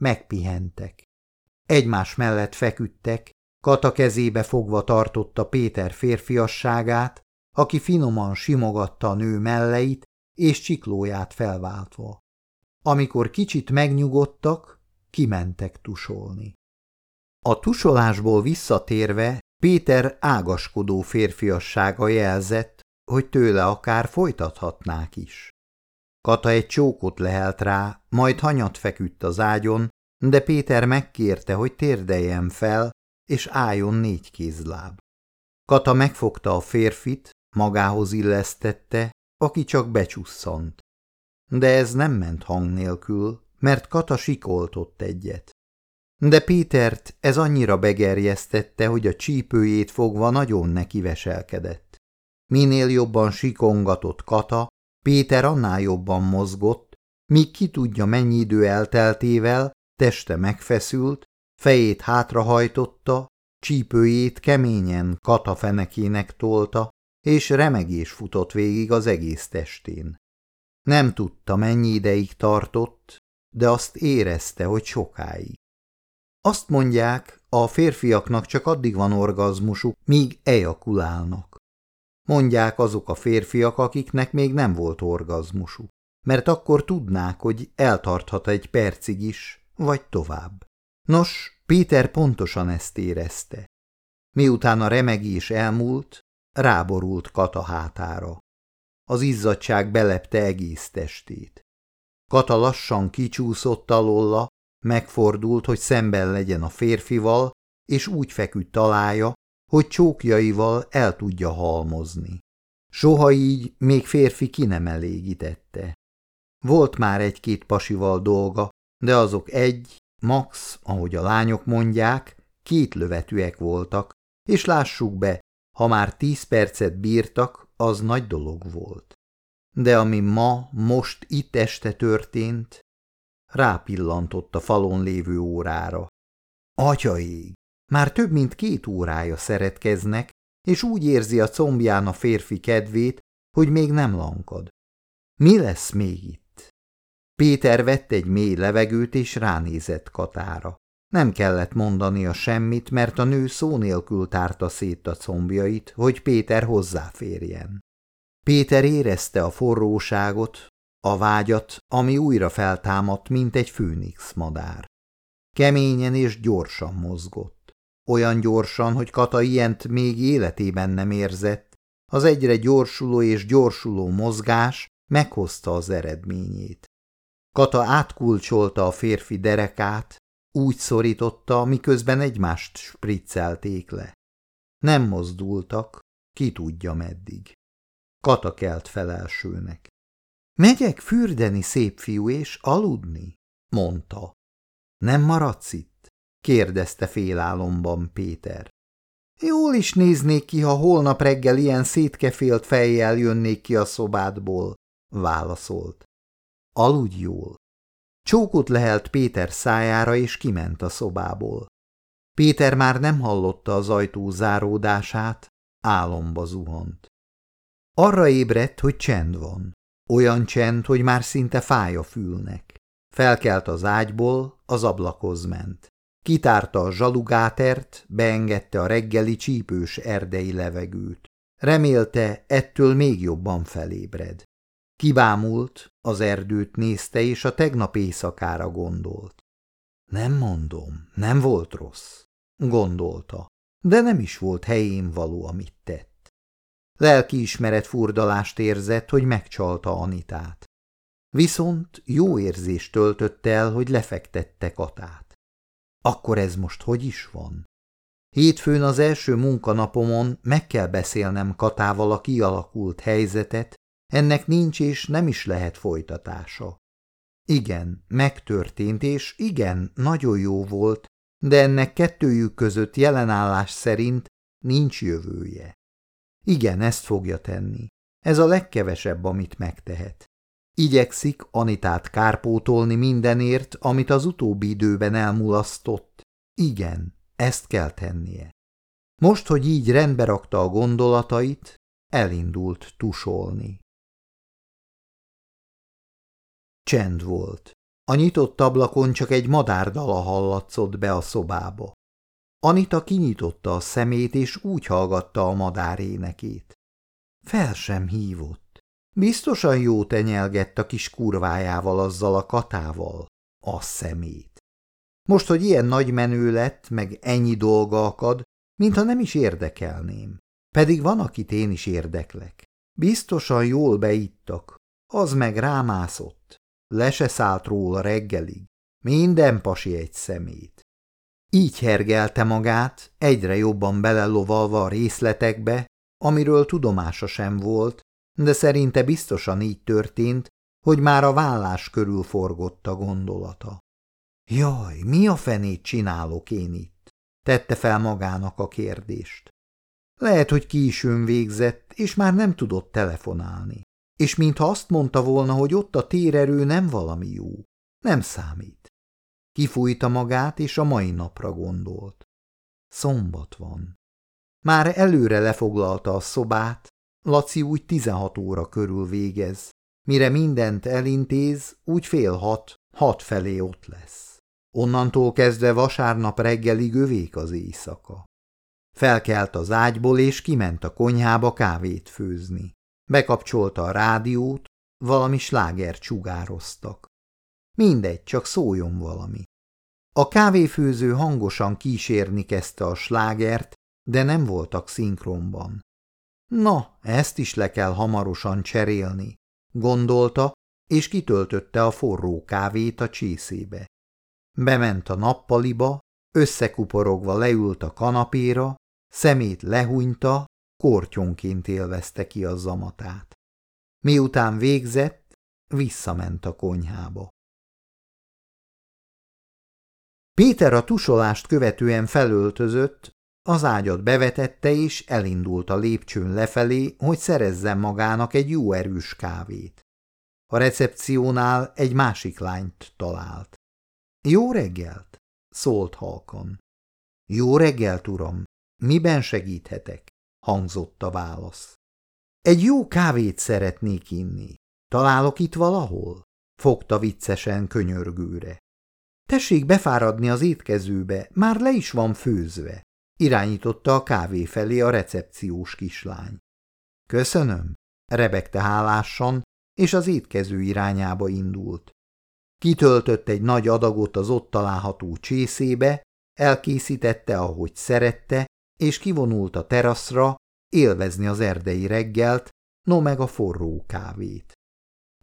Megpihentek. Egymás mellett feküdtek, Kata kezébe fogva tartotta Péter férfiasságát, aki finoman simogatta a nő melleit és csiklóját felváltva. Amikor kicsit megnyugodtak, kimentek tusolni. A tusolásból visszatérve Péter ágaskodó férfiassága jelzett, hogy tőle akár folytathatnák is. Kata egy csókot lehelt rá, majd hanyat feküdt az ágyon, de Péter megkérte, hogy térdeljen fel, és álljon négy kézláb. Kata megfogta a férfit, magához illesztette, aki csak becsusszant. De ez nem ment hang nélkül, mert Kata sikoltott egyet. De Pétert ez annyira begerjesztette, hogy a csípőjét fogva nagyon neki veselkedett. Minél jobban sikongatott Kata, Péter annál jobban mozgott, míg ki tudja mennyi idő elteltével, teste megfeszült, fejét hátrahajtotta, csípőjét keményen Kata fenekének tolta, és remegés futott végig az egész testén. Nem tudta, mennyi ideig tartott, de azt érezte, hogy sokáig. Azt mondják, a férfiaknak csak addig van orgazmusuk, míg ejakulálnak. Mondják azok a férfiak, akiknek még nem volt orgazmusuk, mert akkor tudnák, hogy eltarthat egy percig is, vagy tovább. Nos, Péter pontosan ezt érezte. Miután a remegés elmúlt, ráborult Kata hátára. Az izzadság belepte egész testét. Kata lassan kicsúszott alolla, megfordult, hogy szemben legyen a férfival, és úgy feküdt alája, hogy csókjaival el tudja halmozni. Soha így még férfi ki nem elégítette. Volt már egy-két pasival dolga, de azok egy, max, ahogy a lányok mondják, két lövetűek voltak, és lássuk be, ha már tíz percet bírtak, az nagy dolog volt. De ami ma, most itt este történt, rápillantott a falon lévő órára. Atyaég! Már több mint két órája szeretkeznek, és úgy érzi a combján a férfi kedvét, hogy még nem lankad. Mi lesz még itt? Péter vett egy mély levegőt, és ránézett Katára. Nem kellett mondania semmit, mert a nő szó nélkül tárta szét a combjait, hogy Péter hozzáférjen. Péter érezte a forróságot, a vágyat, ami újra feltámadt, mint egy főnix madár. Keményen és gyorsan mozgott. Olyan gyorsan, hogy Kata ilyent még életében nem érzett, az egyre gyorsuló és gyorsuló mozgás meghozta az eredményét. Kata átkulcsolta a férfi derekát, úgy szorította, miközben egymást spriccelték le. Nem mozdultak, ki tudja meddig. Kata kelt fel. Megyek fürdeni, szép fiú, és aludni, mondta. Nem maradsz itt? kérdezte félálomban Péter. Jól is néznék ki, ha holnap reggel ilyen szétkefélt fejjel jönnék ki a szobádból, válaszolt. Aludj jól. Csókot lehelt Péter szájára, és kiment a szobából. Péter már nem hallotta az ajtó záródását, álomba zuhant. Arra ébredt, hogy csend van. Olyan csend, hogy már szinte fáj a fülnek. Felkelt az ágyból, az ablakhoz ment. Kitárta a zsalugátert, beengedte a reggeli csípős erdei levegőt. Remélte, ettől még jobban felébred. Kibámult, az erdőt nézte, és a tegnap éjszakára gondolt. Nem mondom, nem volt rossz, gondolta, de nem is volt helyén való, amit tett. Lelkiismeret furdalást érzett, hogy megcsalta Anitát. Viszont jó érzést töltött el, hogy lefektette Katát. Akkor ez most hogy is van? Hétfőn az első munkanapomon meg kell beszélnem Katával a kialakult helyzetet, ennek nincs és nem is lehet folytatása. Igen, megtörtént, és igen, nagyon jó volt, de ennek kettőjük között jelenállás szerint nincs jövője. Igen, ezt fogja tenni. Ez a legkevesebb, amit megtehet. Igyekszik Anitát kárpótolni mindenért, amit az utóbbi időben elmulasztott. Igen, ezt kell tennie. Most, hogy így rendbe rakta a gondolatait, elindult tusolni. Csend volt. A nyitott ablakon csak egy madárdala hallatszott be a szobába. Anita kinyitotta a szemét, és úgy hallgatta a madár énekét. Fel sem hívott. Biztosan jó tenyelgett a kis kurvájával azzal a katával, a szemét. Most, hogy ilyen nagy menő lett, meg ennyi dolga akad, mintha nem is érdekelném. Pedig van, akit én is érdeklek. Biztosan jól beittak, az meg rámászott. Le se szállt róla reggelig. Minden pasi egy szemét. Így hergelte magát, egyre jobban belelovalva a részletekbe, amiről tudomása sem volt, de szerinte biztosan így történt, hogy már a vállás körül forgott a gondolata. Jaj, mi a fenét csinálok én itt? Tette fel magának a kérdést. Lehet, hogy későn végzett, és már nem tudott telefonálni és mintha azt mondta volna, hogy ott a térerő nem valami jó, nem számít. Kifújta magát, és a mai napra gondolt. Szombat van. Már előre lefoglalta a szobát, Laci úgy tizenhat óra körül végez. Mire mindent elintéz, úgy fél hat, hat felé ott lesz. Onnantól kezdve vasárnap reggelig övék az éjszaka. Felkelt az ágyból, és kiment a konyhába kávét főzni. Bekapcsolta a rádiót, valami sláger csugároztak. Mindegy, csak szóljon valami. A kávéfőző hangosan kísérni kezdte a slágert, de nem voltak szinkronban. Na, ezt is le kell hamarosan cserélni, gondolta, és kitöltötte a forró kávét a csészébe. Bement a nappaliba, összekuporogva leült a kanapéra, szemét lehúnyta, kortyonként élvezte ki a zamatát. Miután végzett, visszament a konyhába. Péter a tusolást követően felöltözött, az ágyat bevetette és elindult a lépcsőn lefelé, hogy szerezzen magának egy jó erős kávét. A recepciónál egy másik lányt talált. Jó reggelt! szólt halkan. Jó reggelt, uram! Miben segíthetek? hangzott a válasz. Egy jó kávét szeretnék inni. Találok itt valahol? Fogta viccesen könyörgőre. Tessék befáradni az étkezőbe, már le is van főzve. Irányította a kávé felé a recepciós kislány. Köszönöm, rebegte hálásan, és az étkező irányába indult. Kitöltött egy nagy adagot az ott található csészébe, elkészítette, ahogy szerette, és kivonult a teraszra, élvezni az erdei reggelt, no meg a forró kávét.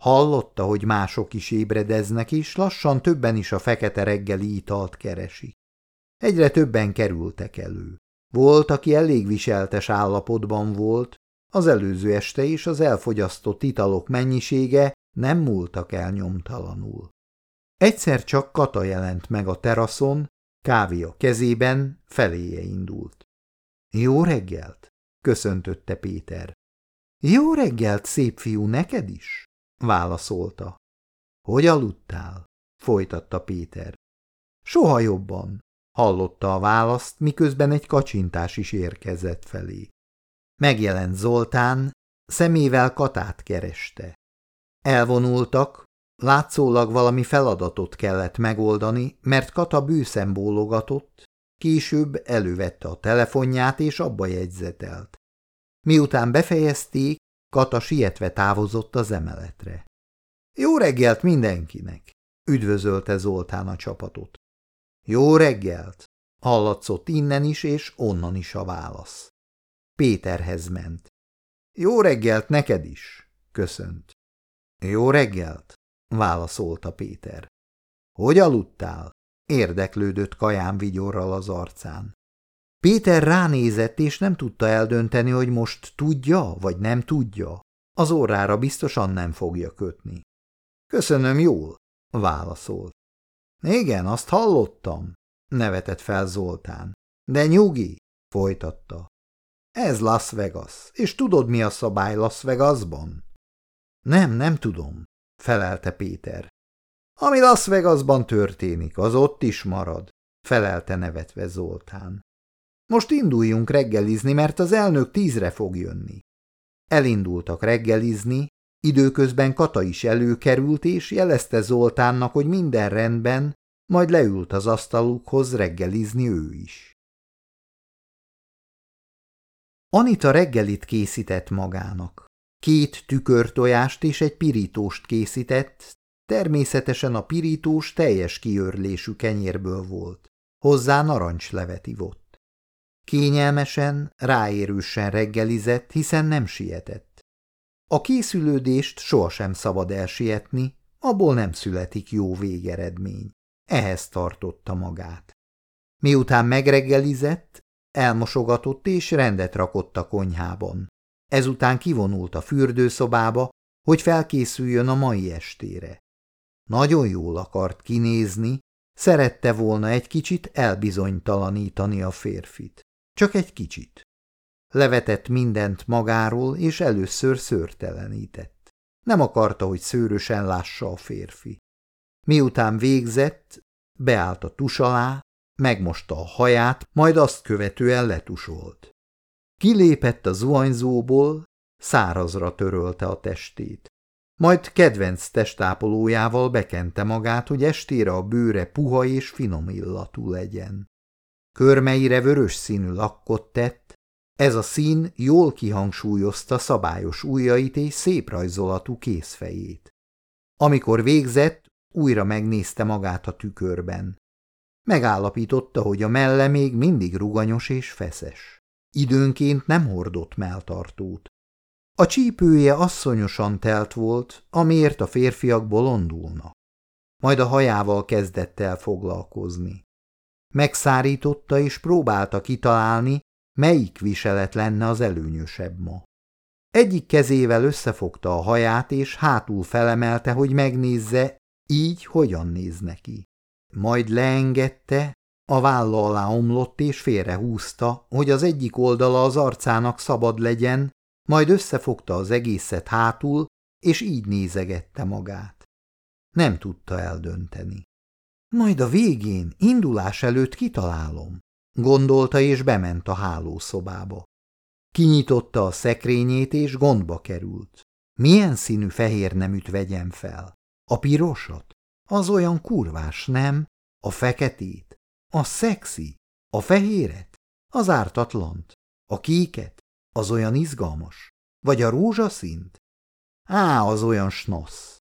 Hallotta, hogy mások is ébredeznek, és lassan többen is a fekete reggeli italt keresik. Egyre többen kerültek elő. Volt, aki elég viseltes állapotban volt, az előző este és az elfogyasztott italok mennyisége nem múltak el nyomtalanul. Egyszer csak Kata jelent meg a teraszon, Kávé a kezében feléje indult. Jó reggelt, köszöntötte Péter. Jó reggelt, szép fiú, neked is? Válaszolta. Hogy aludtál? folytatta Péter. Soha jobban, hallotta a választ, miközben egy kacsintás is érkezett felé. Megjelent Zoltán, szemével Katát kereste. Elvonultak, látszólag valami feladatot kellett megoldani, mert Kata bőszen bólogatott, később elővette a telefonját és abba jegyzetelt. Miután befejezték, Kata sietve távozott az emeletre. Jó reggelt mindenkinek! üdvözölte Zoltán a csapatot. Jó reggelt! hallatszott innen is és onnan is a válasz. Péterhez ment. Jó reggelt neked is! köszönt. Jó reggelt! válaszolta Péter. Hogy aludtál? érdeklődött kaján vigyorral az arcán. Péter ránézett, és nem tudta eldönteni, hogy most tudja, vagy nem tudja. Az órára biztosan nem fogja kötni. Köszönöm jól, válaszolt. Igen, azt hallottam, nevetett fel Zoltán. De nyugi, folytatta. Ez Las Vegas, és tudod, mi a szabály Las Vegasban? Nem, nem tudom, felelte Péter. Ami Las Vegasban történik, az ott is marad, felelte nevetve Zoltán. Most induljunk reggelizni, mert az elnök tízre fog jönni. Elindultak reggelizni, időközben Kata is előkerült, és jelezte Zoltánnak, hogy minden rendben, majd leült az asztalukhoz reggelizni ő is. Anita reggelit készített magának. Két tükörtojást és egy pirítóst készített, természetesen a pirítós teljes kiörlésű kenyérből volt. Hozzá narancslevet ivott. Kényelmesen, ráérősen reggelizett, hiszen nem sietett. A készülődést sohasem szabad elsietni, abból nem születik jó végeredmény. Ehhez tartotta magát. Miután megreggelizett, elmosogatott és rendet rakott a konyhában. Ezután kivonult a fürdőszobába, hogy felkészüljön a mai estére. Nagyon jól akart kinézni, szerette volna egy kicsit elbizonytalanítani a férfit. Csak egy kicsit. Levetett mindent magáról, és először szőrtelenített. Nem akarta, hogy szőrösen lássa a férfi. Miután végzett, beállt a tus alá, megmosta a haját, majd azt követően letusolt. Kilépett a zuhanyzóból, szárazra törölte a testét. Majd kedvenc testápolójával bekente magát, hogy estére a bőre puha és finom illatú legyen. Körmeire vörös színű lakkot tett, ez a szín jól kihangsúlyozta szabályos ujjait és szép rajzolatú kézfejét. Amikor végzett, újra megnézte magát a tükörben. Megállapította, hogy a melle még mindig ruganyos és feszes. Időnként nem hordott melltartót. A csípője asszonyosan telt volt, amiért a férfiak bolondulnak. Majd a hajával kezdett el foglalkozni. Megszárította és próbálta kitalálni, melyik viselet lenne az előnyösebb ma. Egyik kezével összefogta a haját, és hátul felemelte, hogy megnézze, így hogyan néz neki. Majd leengedte, a válla alá omlott és félrehúzta, hogy az egyik oldala az arcának szabad legyen, majd összefogta az egészet hátul, és így nézegette magát. Nem tudta eldönteni. Majd a végén, indulás előtt kitalálom, gondolta és bement a hálószobába. Kinyitotta a szekrényét és gondba került. Milyen színű fehér neműt vegyem fel? A pirosat? Az olyan kurvás, nem? A feketét? A szexi? A fehéret? Az ártatlant? A kéket? Az olyan izgalmas? Vagy a rózsaszint? Á, az olyan snosz.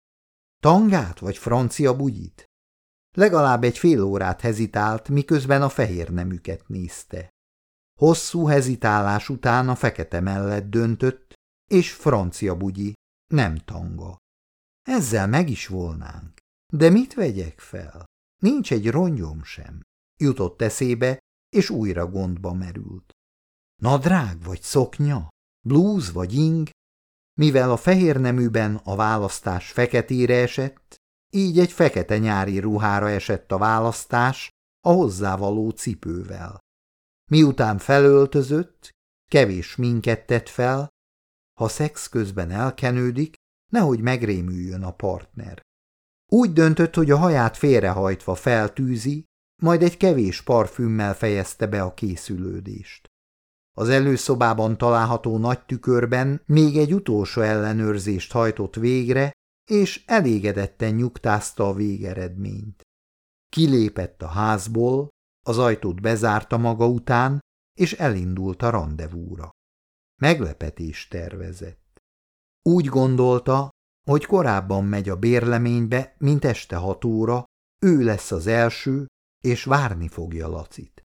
Tangát vagy francia bugyit? Legalább egy fél órát hezitált, miközben a fehér nemüket nézte. Hosszú hezitálás után a fekete mellett döntött, és francia bugyi, nem tanga. Ezzel meg is volnánk. De mit vegyek fel? Nincs egy rongyom sem. Jutott eszébe, és újra gondba merült. Nadrág vagy szoknya? Blúz vagy ing? Mivel a fehér neműben a választás feketére esett, így egy fekete nyári ruhára esett a választás, a hozzávaló cipővel. Miután felöltözött, kevés minket tett fel, ha szex közben elkenődik, nehogy megrémüljön a partner. Úgy döntött, hogy a haját félrehajtva feltűzi, majd egy kevés parfümmel fejezte be a készülődést. Az előszobában található nagy tükörben még egy utolsó ellenőrzést hajtott végre, és elégedetten nyugtázta a végeredményt. Kilépett a házból, az ajtót bezárta maga után, és elindult a rendezvúra. Meglepetést tervezett. Úgy gondolta, hogy korábban megy a bérleménybe, mint este hat óra, ő lesz az első, és várni fogja Lacit.